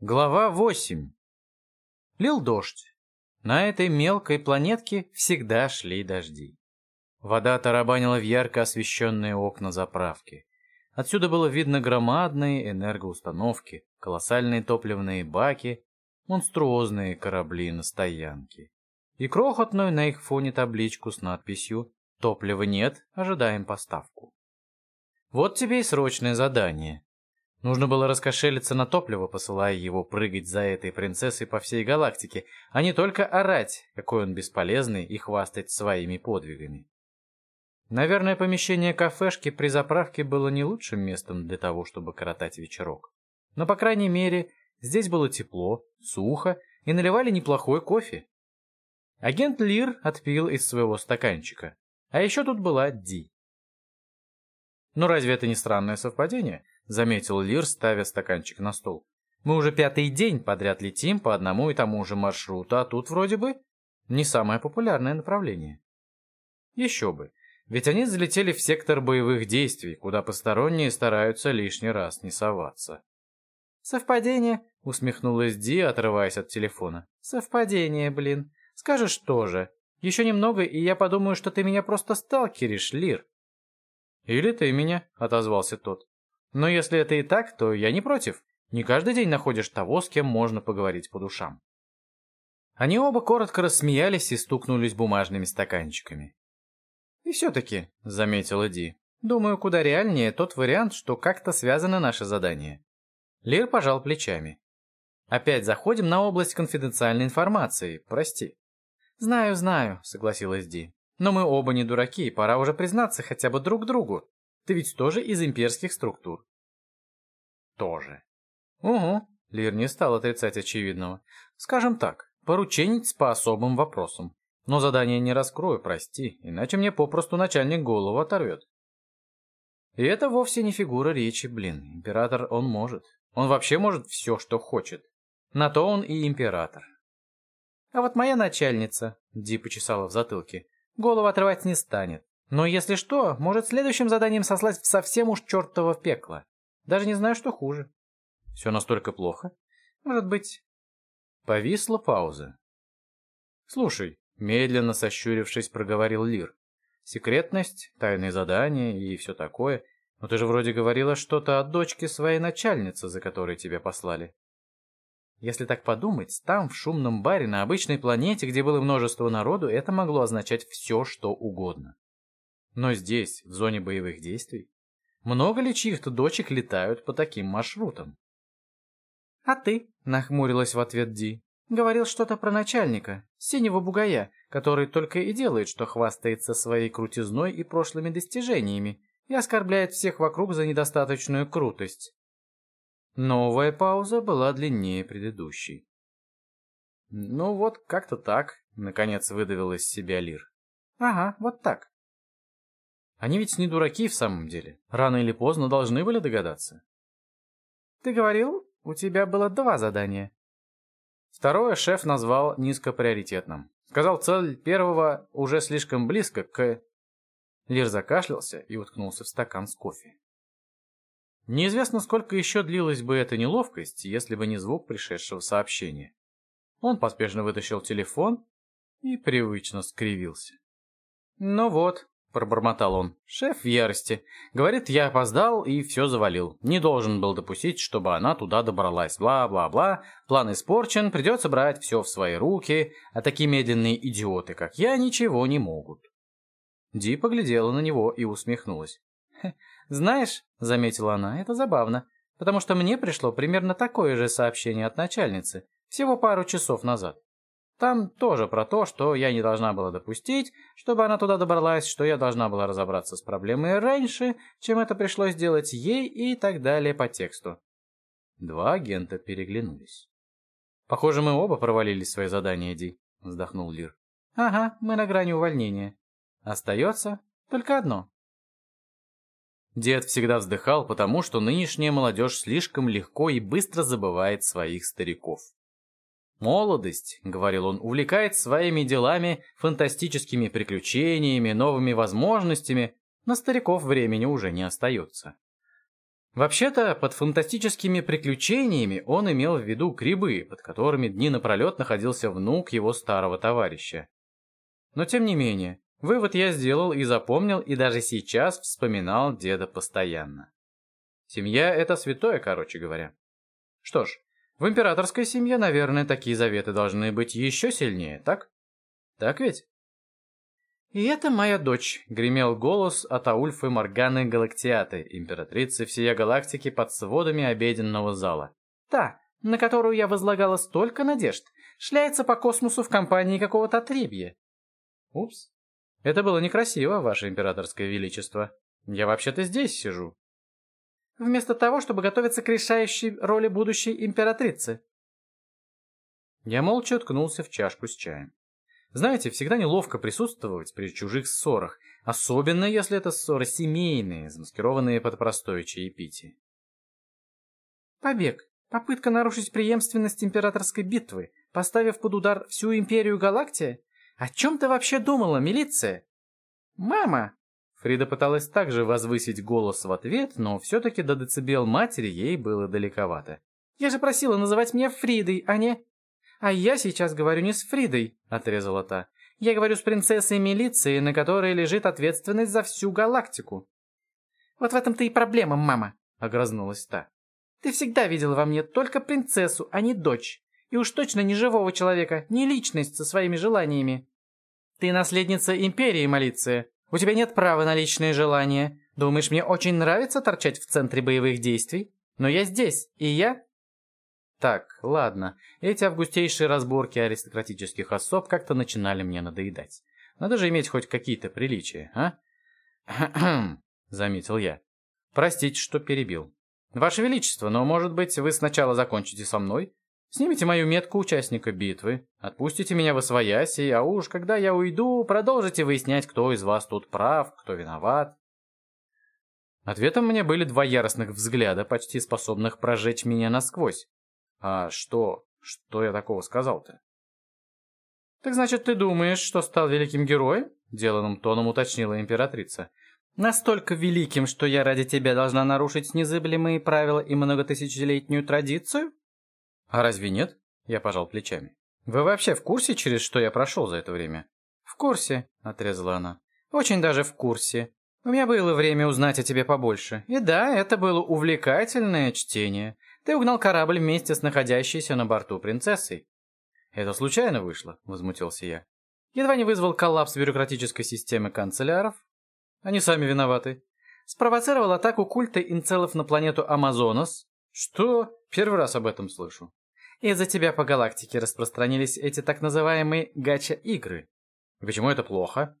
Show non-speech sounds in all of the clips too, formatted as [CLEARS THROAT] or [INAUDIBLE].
Глава 8. Лил дождь. На этой мелкой планетке всегда шли дожди. Вода тарабанила в ярко освещенные окна заправки. Отсюда было видно громадные энергоустановки, колоссальные топливные баки, монструозные корабли на стоянке и крохотную на их фоне табличку с надписью «Топлива нет, ожидаем поставку». Вот тебе и срочное задание Нужно было раскошелиться на топливо, посылая его прыгать за этой принцессой по всей галактике, а не только орать, какой он бесполезный, и хвастать своими подвигами. Наверное, помещение кафешки при заправке было не лучшим местом для того, чтобы коротать вечерок. Но, по крайней мере, здесь было тепло, сухо и наливали неплохой кофе. Агент Лир отпил из своего стаканчика. А еще тут была Ди. Но разве это не странное совпадение? Заметил Лир, ставя стаканчик на стол. Мы уже пятый день подряд летим по одному и тому же маршруту, а тут вроде бы не самое популярное направление. Еще бы, ведь они залетели в сектор боевых действий, куда посторонние стараются лишний раз не соваться. «Совпадение?» — усмехнулась Ди, отрываясь от телефона. «Совпадение, блин. Скажешь тоже. Еще немного, и я подумаю, что ты меня просто сталкеришь, Лир». «Или ты меня», — отозвался тот. Но если это и так, то я не против. Не каждый день находишь того, с кем можно поговорить по душам. Они оба коротко рассмеялись и стукнулись бумажными стаканчиками. «И все-таки», — заметила Ди, — «думаю, куда реальнее тот вариант, что как-то связано наше задание». Лир пожал плечами. «Опять заходим на область конфиденциальной информации, прости». «Знаю, знаю», — согласилась Ди. «Но мы оба не дураки, пора уже признаться хотя бы друг другу. Ты ведь тоже из имперских структур. Тоже. Угу. Лир не стал отрицать очевидного. Скажем так, порученец по особым вопросам. Но задание не раскрою, прости, иначе мне попросту начальник голову оторвет. И это вовсе не фигура речи, блин. Император он может. Он вообще может все, что хочет. На то он и император. А вот моя начальница, Ди почесала в затылке, голову отрывать не станет. Но если что, может следующим заданием сослать в совсем уж чертово пекло. Даже не знаю, что хуже. Все настолько плохо? Может быть... Повисла пауза. «Слушай», — медленно сощурившись, проговорил Лир. «Секретность, тайные задания и все такое. Но ты же вроде говорила что-то о дочке своей начальницы, за которой тебя послали». Если так подумать, там, в шумном баре на обычной планете, где было множество народу, это могло означать все, что угодно. Но здесь, в зоне боевых действий, много ли чьих-то дочек летают по таким маршрутам? «А ты?» — нахмурилась в ответ Ди. «Говорил что-то про начальника, синего бугая, который только и делает, что хвастается своей крутизной и прошлыми достижениями и оскорбляет всех вокруг за недостаточную крутость». Новая пауза была длиннее предыдущей. «Ну вот, как-то так», — наконец выдавил из себя Лир. «Ага, вот так. Они ведь не дураки в самом деле. Рано или поздно должны были догадаться. Ты говорил, у тебя было два задания. Второе шеф назвал низкоприоритетным. Сказал, цель первого уже слишком близко к... Лир закашлялся и уткнулся в стакан с кофе. Неизвестно, сколько еще длилась бы эта неловкость, если бы не звук пришедшего сообщения. Он поспешно вытащил телефон и привычно скривился. Ну вот, — пробормотал он. «Шеф в ярости. Говорит, я опоздал и все завалил. Не должен был допустить, чтобы она туда добралась. Бла-бла-бла. План испорчен, придется брать все в свои руки, а такие медленные идиоты, как я, ничего не могут». Ди поглядела на него и усмехнулась. «Знаешь, — заметила она, — это забавно, потому что мне пришло примерно такое же сообщение от начальницы, всего пару часов назад. Там тоже про то, что я не должна была допустить, чтобы она туда добралась, что я должна была разобраться с проблемой раньше, чем это пришлось делать ей и так далее по тексту. Два агента переглянулись. «Похоже, мы оба провалили свои задания, Ди», — вздохнул Лир. «Ага, мы на грани увольнения. Остается только одно». Дед всегда вздыхал, потому что нынешняя молодежь слишком легко и быстро забывает своих стариков. Молодость, — говорил он, — увлекает своими делами, фантастическими приключениями, новыми возможностями, на стариков времени уже не остается. Вообще-то, под фантастическими приключениями он имел в виду грибы, под которыми дни напролет находился внук его старого товарища. Но тем не менее, вывод я сделал и запомнил, и даже сейчас вспоминал деда постоянно. Семья — это святое, короче говоря. Что ж, в императорской семье, наверное, такие заветы должны быть еще сильнее, так? Так ведь? «И это моя дочь», — гремел голос от Аульфы Морганы Галактиаты, императрицы всей галактики под сводами обеденного зала. «Та, на которую я возлагала столько надежд, шляется по космосу в компании какого-то отребья». «Упс. Это было некрасиво, ваше императорское величество. Я вообще-то здесь сижу». «Вместо того, чтобы готовиться к решающей роли будущей императрицы». Я молча уткнулся в чашку с чаем. Знаете, всегда неловко присутствовать при чужих ссорах, особенно если это ссоры семейные, замаскированные под простое чаепитие. Побег. Попытка нарушить преемственность императорской битвы, поставив под удар всю империю Галактия? О чем ты вообще думала, милиция? Мама! Фрида пыталась также возвысить голос в ответ, но все-таки до децибел матери ей было далековато. Я же просила называть меня Фридой, а не... «А я сейчас говорю не с Фридой», — отрезала та. «Я говорю с принцессой милиции, на которой лежит ответственность за всю галактику». «Вот в этом-то и проблема, мама», — огрызнулась та. «Ты всегда видела во мне только принцессу, а не дочь. И уж точно не живого человека, не личность со своими желаниями. Ты наследница империи, Малиция. У тебя нет права на личные желания. Думаешь, мне очень нравится торчать в центре боевых действий? Но я здесь, и я так, ладно, эти августейшие разборки аристократических особ как-то начинали мне надоедать. Надо же иметь хоть какие-то приличия, а? [CLEARS THROAT] заметил я. Простите, что перебил. Ваше Величество, но, может быть, вы сначала закончите со мной? Снимите мою метку участника битвы, отпустите меня в освояси, а уж когда я уйду, продолжите выяснять, кто из вас тут прав, кто виноват. Ответом мне были два яростных взгляда, почти способных прожечь меня насквозь. А что? Что я такого сказал-то? Так значит, ты думаешь, что стал великим героем? Деланным тоном уточнила императрица. Настолько великим, что я ради тебя должна нарушить незыблемые правила и многотысячелетнюю традицию? А разве нет? Я пожал плечами. Вы вообще в курсе, через что я прошел за это время? В курсе, отрезала она. Очень даже в курсе. У меня было время узнать о тебе побольше. И да, это было увлекательное чтение. Ты угнал корабль вместе с находящейся на борту принцессой. Это случайно вышло, возмутился я. Едва не вызвал коллапс бюрократической системы канцеляров. Они сами виноваты. Спровоцировал атаку культа инцелов на планету Амазонос. Что? Первый раз об этом слышу. Из-за тебя по галактике распространились эти так называемые гача-игры. И почему это плохо?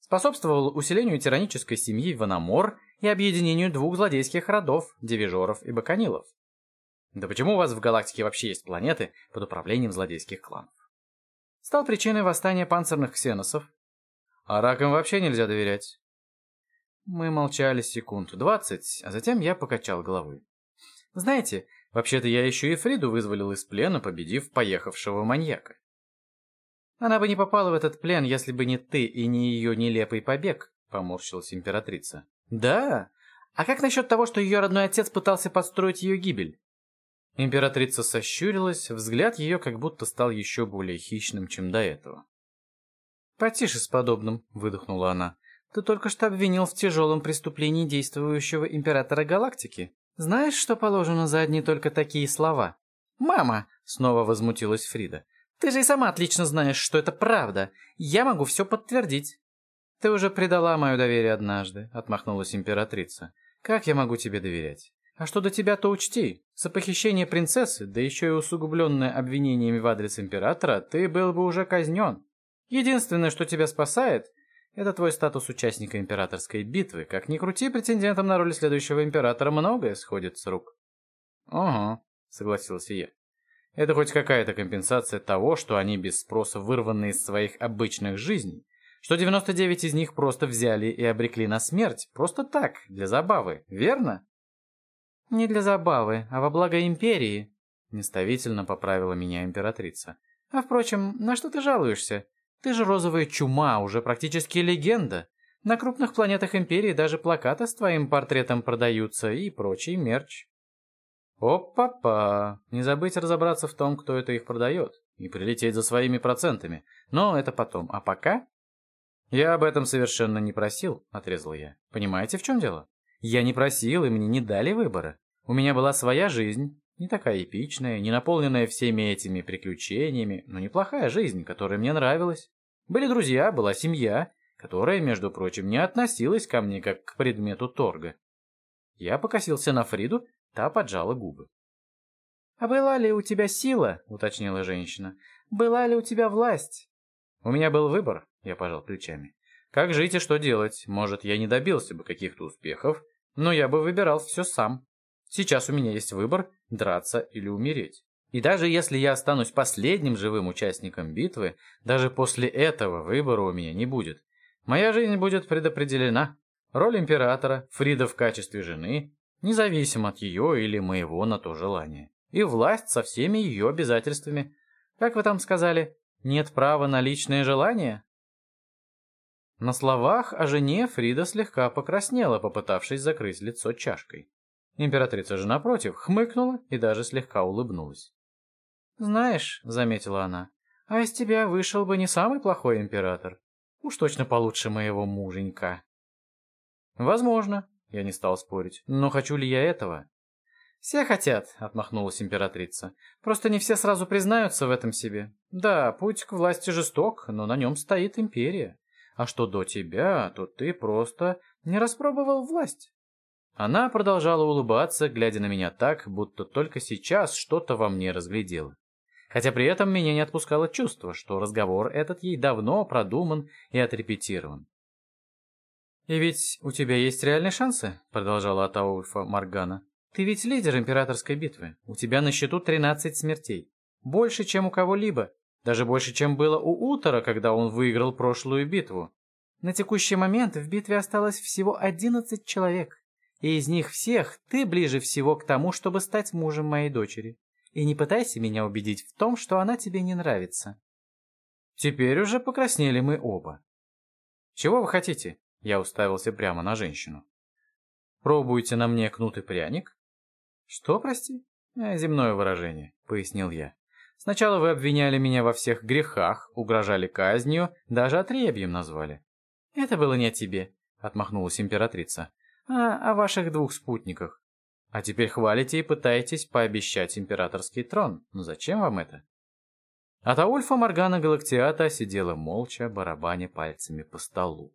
Способствовал усилению тиранической семьи Ванамор и объединению двух злодейских родов, Девижоров и Баканилов. Да почему у вас в галактике вообще есть планеты под управлением злодейских кланов? Стал причиной восстания панцирных ксеносов. А ракам вообще нельзя доверять. Мы молчали секунд двадцать, а затем я покачал головой. Знаете, вообще-то я еще и Фриду вызволил из плена, победив поехавшего маньяка. Она бы не попала в этот плен, если бы не ты и не ее нелепый побег, поморщилась императрица. Да? А как насчет того, что ее родной отец пытался подстроить ее гибель? Императрица сощурилась, взгляд ее как будто стал еще более хищным, чем до этого. «Потише с подобным», — выдохнула она. «Ты только что обвинил в тяжелом преступлении действующего императора галактики. Знаешь, что положено за одни только такие слова?» «Мама!» — снова возмутилась Фрида. «Ты же и сама отлично знаешь, что это правда. Я могу все подтвердить». «Ты уже предала мое доверие однажды», — отмахнулась императрица. «Как я могу тебе доверять? А что до тебя, то учти. За похищение принцессы, да еще и усугубленное обвинениями в адрес императора, ты был бы уже казнен. Единственное, что тебя спасает, это твой статус участника императорской битвы. Как ни крути, претендентам на роль следующего императора многое сходит с рук. «Ага», — согласился я. «Это хоть какая-то компенсация того, что они без спроса вырваны из своих обычных жизней, что 99 из них просто взяли и обрекли на смерть, просто так, для забавы, верно?» «Не для забавы, а во благо империи», — неставительно поправила меня императрица. «А впрочем, на что ты жалуешься? Ты же розовая чума, уже практически легенда. На крупных планетах Империи даже плакаты с твоим портретом продаются и прочий мерч. Оп-па-па. Не забыть разобраться в том, кто это их продает, и прилететь за своими процентами. Но это потом. А пока... Я об этом совершенно не просил, отрезал я. Понимаете, в чем дело? Я не просил, и мне не дали выбора. У меня была своя жизнь, не такая эпичная, не наполненная всеми этими приключениями, но неплохая жизнь, которая мне нравилась. Были друзья, была семья, которая, между прочим, не относилась ко мне как к предмету торга. Я покосился на Фриду, та поджала губы. «А была ли у тебя сила?» — уточнила женщина. «Была ли у тебя власть?» «У меня был выбор», — я пожал плечами. «Как жить и что делать? Может, я не добился бы каких-то успехов, но я бы выбирал все сам. Сейчас у меня есть выбор — драться или умереть. И даже если я останусь последним живым участником битвы, даже после этого выбора у меня не будет. Моя жизнь будет предопределена. Роль императора, Фрида в качестве жены, независимо от ее или моего на то желания. И власть со всеми ее обязательствами. Как вы там сказали, нет права на личное желание? На словах о жене Фрида слегка покраснела, попытавшись закрыть лицо чашкой. Императрица же, напротив, хмыкнула и даже слегка улыбнулась. «Знаешь», — заметила она, — «а из тебя вышел бы не самый плохой император. Уж точно получше моего муженька». «Возможно», — я не стал спорить, — «но хочу ли я этого?» «Все хотят», — отмахнулась императрица. «Просто не все сразу признаются в этом себе. Да, путь к власти жесток, но на нем стоит империя. А что до тебя, то ты просто не распробовал власть». Она продолжала улыбаться, глядя на меня так, будто только сейчас что-то во мне разглядела хотя при этом меня не отпускало чувство, что разговор этот ей давно продуман и отрепетирован. «И ведь у тебя есть реальные шансы», — продолжала Атаульфа Маргана. «Ты ведь лидер императорской битвы. У тебя на счету 13 смертей. Больше, чем у кого-либо. Даже больше, чем было у Утора, когда он выиграл прошлую битву. На текущий момент в битве осталось всего 11 человек. И из них всех ты ближе всего к тому, чтобы стать мужем моей дочери и не пытайся меня убедить в том, что она тебе не нравится. Теперь уже покраснели мы оба. Чего вы хотите? Я уставился прямо на женщину. Пробуйте на мне кнут и пряник? Что, прости? «Э, земное выражение, пояснил я. Сначала вы обвиняли меня во всех грехах, угрожали казнью, даже отребьем назвали. Это было не о тебе, отмахнулась императрица, а о ваших двух спутниках. А теперь хвалите и пытаетесь пообещать императорский трон. Ну зачем вам это? Атаульфа Моргана Галактиата сидела молча, барабаня пальцами по столу.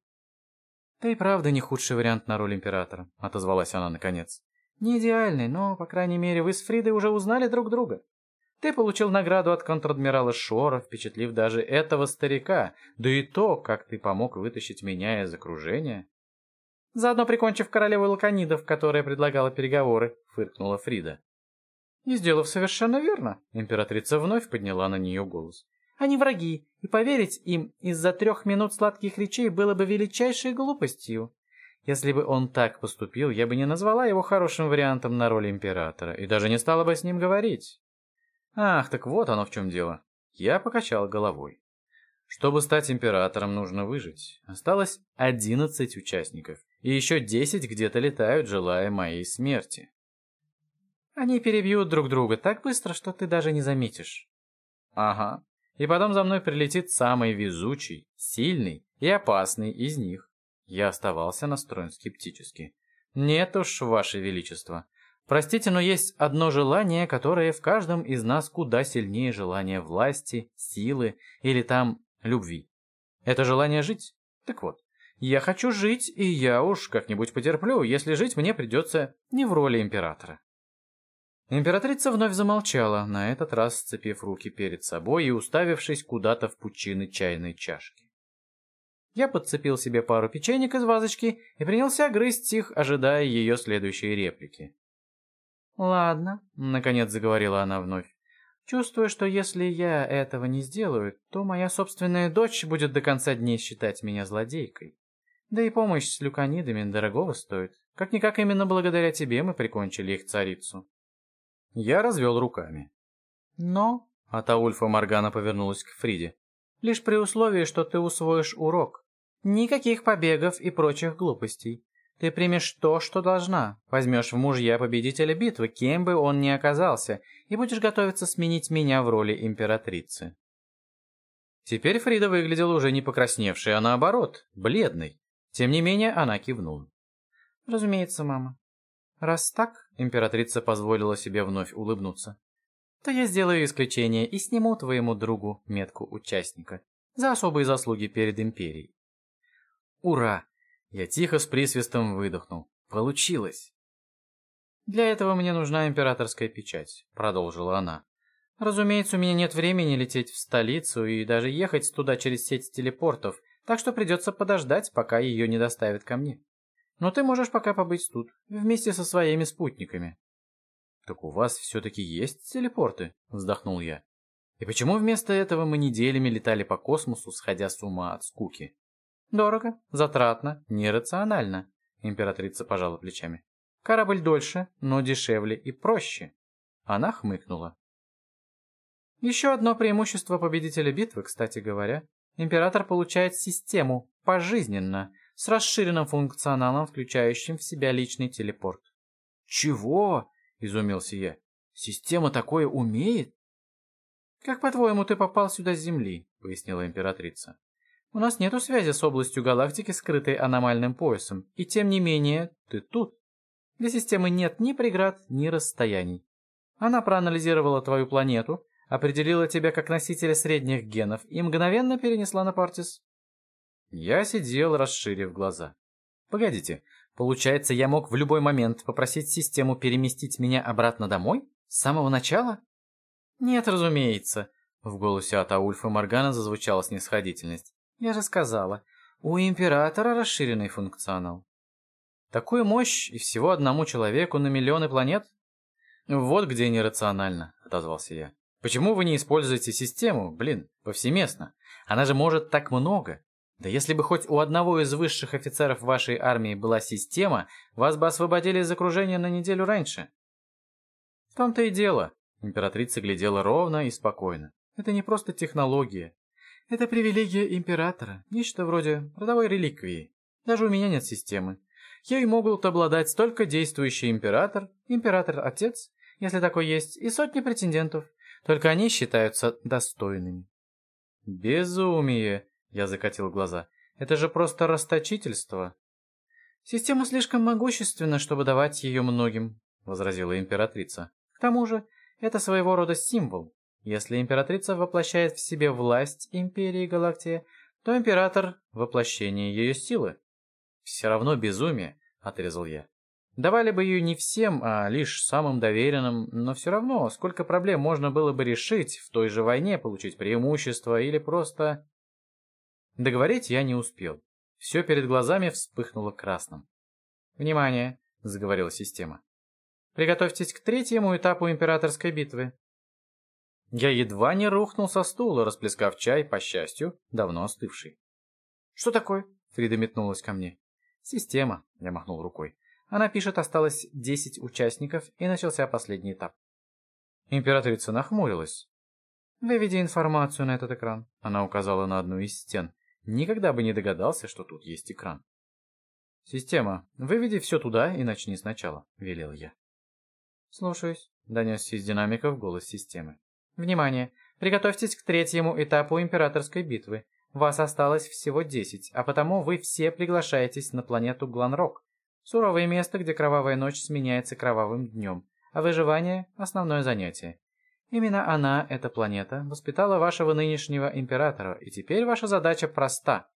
«Да и правда не худший вариант на роль императора», — отозвалась она наконец. «Не идеальный, но, по крайней мере, вы с Фридой уже узнали друг друга. Ты получил награду от контр-адмирала Шора, впечатлив даже этого старика, да и то, как ты помог вытащить меня из окружения заодно прикончив королеву лаконидов, которая предлагала переговоры», — фыркнула Фрида. «И сделав совершенно верно», — императрица вновь подняла на нее голос. «Они враги, и поверить им из-за трех минут сладких речей было бы величайшей глупостью. Если бы он так поступил, я бы не назвала его хорошим вариантом на роль императора и даже не стала бы с ним говорить». «Ах, так вот оно в чем дело». Я покачал головой. Чтобы стать императором, нужно выжить. Осталось одиннадцать участников, и еще десять где-то летают, желая моей смерти. Они перебьют друг друга так быстро, что ты даже не заметишь. Ага. И потом за мной прилетит самый везучий, сильный и опасный из них. Я оставался настроен скептически. Нет уж, ваше величество. Простите, но есть одно желание, которое в каждом из нас куда сильнее желания власти, силы или там любви. Это желание жить? Так вот, я хочу жить, и я уж как-нибудь потерплю, если жить мне придется не в роли императора. Императрица вновь замолчала, на этот раз сцепив руки перед собой и уставившись куда-то в пучины чайной чашки. Я подцепил себе пару печенек из вазочки и принялся грызть их, ожидая ее следующей реплики. «Ладно», — наконец заговорила она вновь. Чувствую, что если я этого не сделаю, то моя собственная дочь будет до конца дней считать меня злодейкой. Да и помощь с люканидами дорогого стоит. Как-никак именно благодаря тебе мы прикончили их царицу. Я развел руками. Но... А Таульфа Моргана повернулась к Фриде. Лишь при условии, что ты усвоишь урок. Никаких побегов и прочих глупостей. Ты примешь то, что должна, возьмешь в мужья победителя битвы, кем бы он ни оказался, и будешь готовиться сменить меня в роли императрицы. Теперь Фрида выглядела уже не покрасневшей, а наоборот, бледной. Тем не менее, она кивнула. «Разумеется, мама. Раз так, императрица позволила себе вновь улыбнуться, то я сделаю исключение и сниму твоему другу метку участника за особые заслуги перед империей. Ура! Я тихо с присвистом выдохнул. Получилось! Для этого мне нужна императорская печать, продолжила она. Разумеется, у меня нет времени лететь в столицу и даже ехать туда через сеть телепортов, так что придется подождать, пока ее не доставят ко мне. Но ты можешь пока побыть тут, вместе со своими спутниками. «Так у вас все-таки есть телепорты?» – вздохнул я. «И почему вместо этого мы неделями летали по космосу, сходя с ума от скуки?» «Дорого, затратно, нерационально», – императрица пожала плечами. «Корабль дольше, но дешевле и проще». Она хмыкнула. Еще одно преимущество победителя битвы, кстати говоря. Император получает систему пожизненно, с расширенным функционалом, включающим в себя личный телепорт. «Чего?» изумился я. Система такое умеет? Как по-твоему ты попал сюда с Земли? пояснила императрица. У нас нету связи с областью галактики, скрытой аномальным поясом, и тем не менее ты тут. Для системы нет ни преград, ни расстояний. Она проанализировала твою планету, определила тебя как носителя средних генов и мгновенно перенесла на Партис. Я сидел, расширив глаза. Погодите, Получается, я мог в любой момент попросить систему переместить меня обратно домой? С самого начала? Нет, разумеется. В голосе Атаульфа Моргана зазвучала снисходительность. Я же сказала, у Императора расширенный функционал. Такую мощь и всего одному человеку на миллионы планет? Вот где нерационально, отозвался я. Почему вы не используете систему, блин, повсеместно? Она же может так много. Да если бы хоть у одного из высших офицеров вашей армии была система, вас бы освободили из окружения на неделю раньше. В том-то и дело. Императрица глядела ровно и спокойно. Это не просто технология. Это привилегия императора, нечто вроде родовой реликвии. Даже у меня нет системы. Ей могут обладать только действующий император, император-отец, если такой есть, и сотни претендентов. Только они считаются достойными. Безумие. Я закатил глаза. Это же просто расточительство. Система слишком могущественна, чтобы давать ее многим, возразила императрица. К тому же, это своего рода символ. Если императрица воплощает в себе власть империи Галактия, то император — воплощение ее силы. Все равно безумие, отрезал я. Давали бы ее не всем, а лишь самым доверенным, но все равно, сколько проблем можно было бы решить в той же войне, получить преимущество или просто... Договорить я не успел. Все перед глазами вспыхнуло красным. «Внимание!» — заговорила система. «Приготовьтесь к третьему этапу императорской битвы». Я едва не рухнул со стула, расплескав чай, по счастью, давно остывший. «Что такое?» — Фрида метнулась ко мне. «Система», — я махнул рукой. Она пишет, осталось десять участников, и начался последний этап. Императрица нахмурилась. «Выведи информацию на этот экран», — она указала на одну из стен. Никогда бы не догадался, что тут есть экран. «Система, выведи все туда и начни сначала», — велел я. «Слушаюсь», — донесся из динамиков голос системы. «Внимание! Приготовьтесь к третьему этапу императорской битвы. Вас осталось всего десять, а потому вы все приглашаетесь на планету Гланрок. Суровое место, где кровавая ночь сменяется кровавым днем, а выживание — основное занятие. Именно она, эта планета, воспитала вашего нынешнего императора, и теперь ваша задача проста.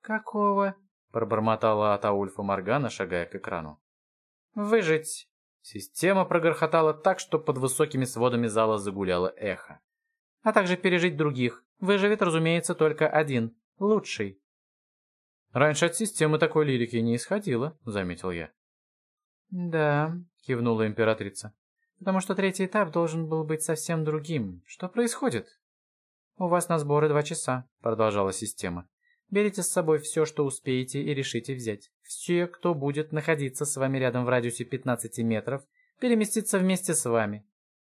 «Какого?» — пробормотала Атаульфа Моргана, шагая к экрану. «Выжить!» Система прогорхотала так, что под высокими сводами зала загуляло эхо. «А также пережить других. Выживет, разумеется, только один. Лучший». «Раньше от системы такой лирики не исходило», — заметил я. «Да», — кивнула императрица потому что третий этап должен был быть совсем другим. Что происходит? «У вас на сборы два часа», — продолжала система. «Берите с собой все, что успеете и решите взять. Все, кто будет находиться с вами рядом в радиусе 15 метров, переместится вместе с вами.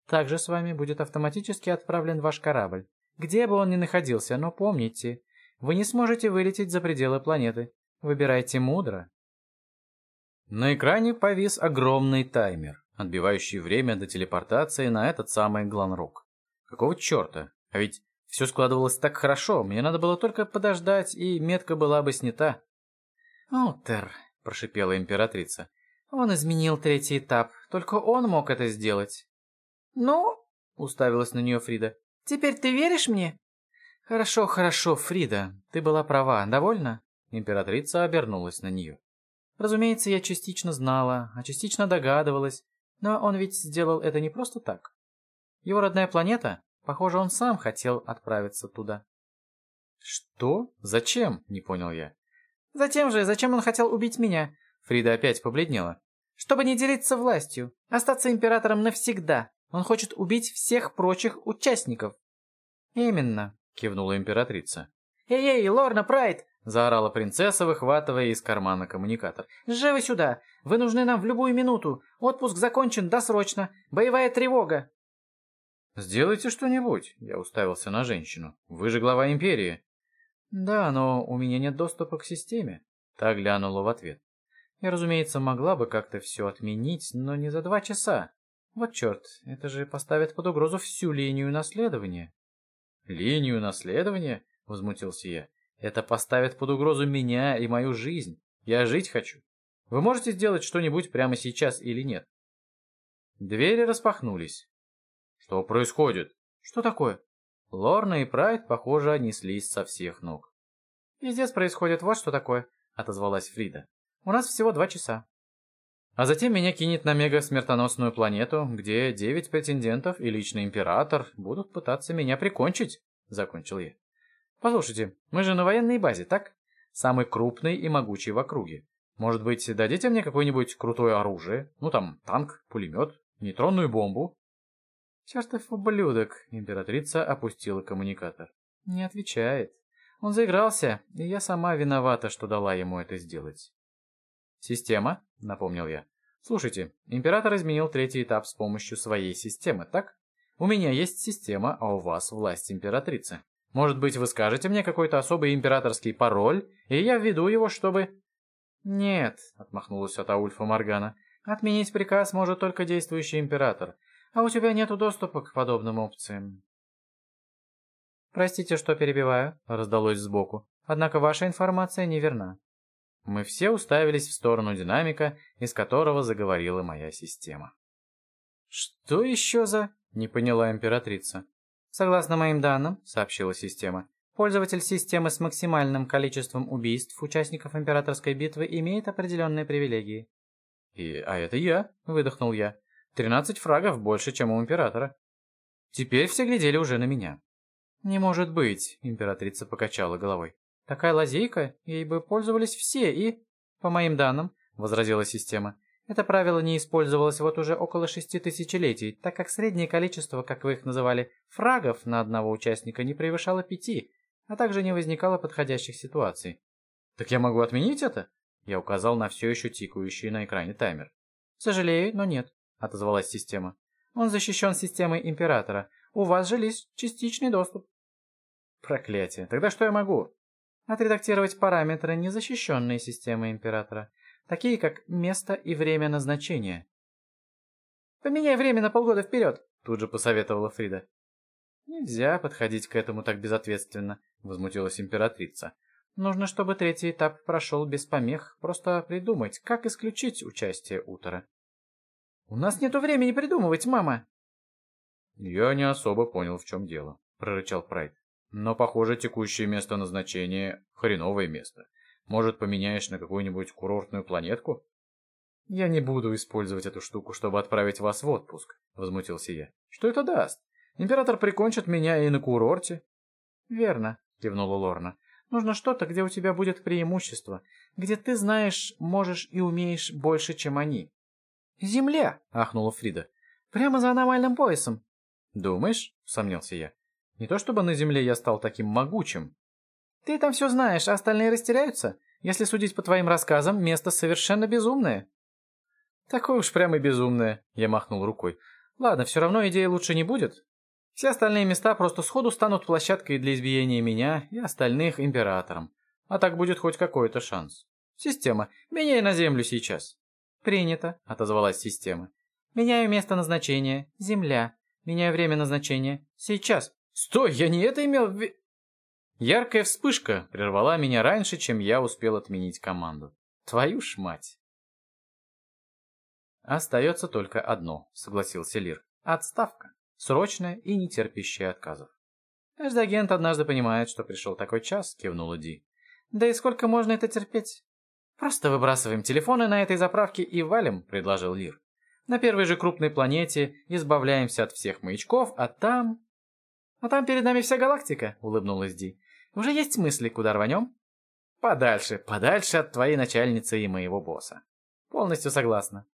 Также с вами будет автоматически отправлен ваш корабль. Где бы он ни находился, но помните, вы не сможете вылететь за пределы планеты. Выбирайте мудро. На экране повис огромный таймер, отбивающий время до телепортации на этот самый Гланрок. Какого черта? А ведь все складывалось так хорошо, мне надо было только подождать, и метка была бы снята. «Утер», — прошипела императрица, — «он изменил третий этап, только он мог это сделать». «Ну?» — уставилась на нее Фрида. «Теперь ты веришь мне?» «Хорошо, хорошо, Фрида, ты была права, довольна?» Императрица обернулась на нее. «Разумеется, я частично знала, а частично догадывалась, но он ведь сделал это не просто так. Его родная планета, похоже, он сам хотел отправиться туда». «Что? Зачем?» — не понял я. «Затем же, зачем он хотел убить меня?» Фрида опять побледнела. «Чтобы не делиться властью, остаться императором навсегда. Он хочет убить всех прочих участников». «Именно», — кивнула императрица. «Эй-эй, Лорна Прайд!» — заорала принцесса, выхватывая из кармана коммуникатор. «Живо сюда! Вы нужны нам в любую минуту! Отпуск закончен досрочно! Боевая тревога!» «Сделайте что-нибудь!» — я уставился на женщину. «Вы же глава империи!» «Да, но у меня нет доступа к системе», — та глянула в ответ. «Я, разумеется, могла бы как-то все отменить, но не за два часа. Вот черт, это же поставит под угрозу всю линию наследования». «Линию наследования?» — возмутился я. «Это поставит под угрозу меня и мою жизнь. Я жить хочу. Вы можете сделать что-нибудь прямо сейчас или нет?» Двери распахнулись. «Что происходит?» «Что такое?» Лорна и Прайд, похоже, неслись со всех ног. «Пиздец происходит, вот что такое», — отозвалась Фрида. «У нас всего два часа». А затем меня кинет на мега-смертоносную планету, где девять претендентов и личный император будут пытаться меня прикончить, — закончил я. Послушайте, мы же на военной базе, так? Самый крупный и могучий в округе. Может быть, дадите мне какое-нибудь крутое оружие? Ну там, танк, пулемет, нейтронную бомбу? Чертов ублюдок, императрица опустила коммуникатор. Не отвечает. Он заигрался, и я сама виновата, что дала ему это сделать. «Система?» — напомнил я. «Слушайте, император изменил третий этап с помощью своей системы, так? У меня есть система, а у вас власть императрицы. Может быть, вы скажете мне какой-то особый императорский пароль, и я введу его, чтобы...» «Нет», — отмахнулась от Аульфа Моргана. «Отменить приказ может только действующий император, а у тебя нету доступа к подобным опциям». «Простите, что перебиваю», — раздалось сбоку. «Однако ваша информация неверна. Мы все уставились в сторону динамика, из которого заговорила моя система. «Что еще за...» — не поняла императрица. «Согласно моим данным», — сообщила система, «пользователь системы с максимальным количеством убийств участников императорской битвы имеет определенные привилегии». «И... а это я», — выдохнул я. «Тринадцать фрагов больше, чем у императора». Теперь все глядели уже на меня. «Не может быть», — императрица покачала головой. Такая лазейка, ей бы пользовались все и... По моим данным, возразила система, это правило не использовалось вот уже около шести тысячелетий, так как среднее количество, как вы их называли, фрагов на одного участника не превышало пяти, а также не возникало подходящих ситуаций. «Так я могу отменить это?» Я указал на все еще тикающий на экране таймер. «Сожалею, но нет», — отозвалась система. «Он защищен системой Императора. У вас же лишь частичный доступ». «Проклятие. Тогда что я могу?» Отредактировать параметры, не защищенные системой Императора, такие как место и время назначения. «Поменяй время на полгода вперед!» — тут же посоветовала Фрида. «Нельзя подходить к этому так безответственно», — возмутилась императрица. «Нужно, чтобы третий этап прошел без помех, просто придумать, как исключить участие Утора». «У нас нету времени придумывать, мама!» «Я не особо понял, в чем дело», — прорычал Прайд. Но, похоже, текущее место назначения — хреновое место. Может, поменяешь на какую-нибудь курортную планетку? Я не буду использовать эту штуку, чтобы отправить вас в отпуск, — возмутился я. Что это даст? Император прикончит меня и на курорте. Верно, — кивнула Лорна. Нужно что-то, где у тебя будет преимущество, где ты знаешь, можешь и умеешь больше, чем они. «Земля!» — ахнула Фрида. «Прямо за аномальным поясом!» «Думаешь?» — сомнился я. Не то чтобы на Земле я стал таким могучим. Ты там все знаешь, а остальные растеряются. Если судить по твоим рассказам, место совершенно безумное. Такое уж прямо безумное, я махнул рукой. Ладно, все равно идея лучше не будет. Все остальные места просто сходу станут площадкой для избиения меня и остальных императором. А так будет хоть какой-то шанс. Система, меняй на землю сейчас. Принято, отозвалась система. Меняю место назначения. Земля. Меняю время назначения. Сейчас. Стой, я не это имел в. Яркая вспышка прервала меня раньше, чем я успел отменить команду. Твою ж мать. Остается только одно, согласился Лир. Отставка. Срочная и не терпящая отказов. Каждый агент однажды понимает, что пришел такой час, кивнула Ди. Да и сколько можно это терпеть? Просто выбрасываем телефоны на этой заправке и валим, предложил Лир. На первой же крупной планете избавляемся от всех маячков, а там... А там перед нами вся галактика, улыбнулась Ди. Уже есть мысли, куда рванем? Подальше, подальше от твоей начальницы и моего босса. Полностью согласна.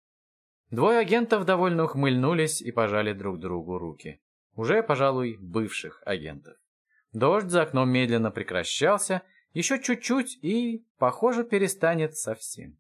Двое агентов довольно ухмыльнулись и пожали друг другу руки. Уже, пожалуй, бывших агентов. Дождь за окном медленно прекращался, еще чуть-чуть и, похоже, перестанет совсем.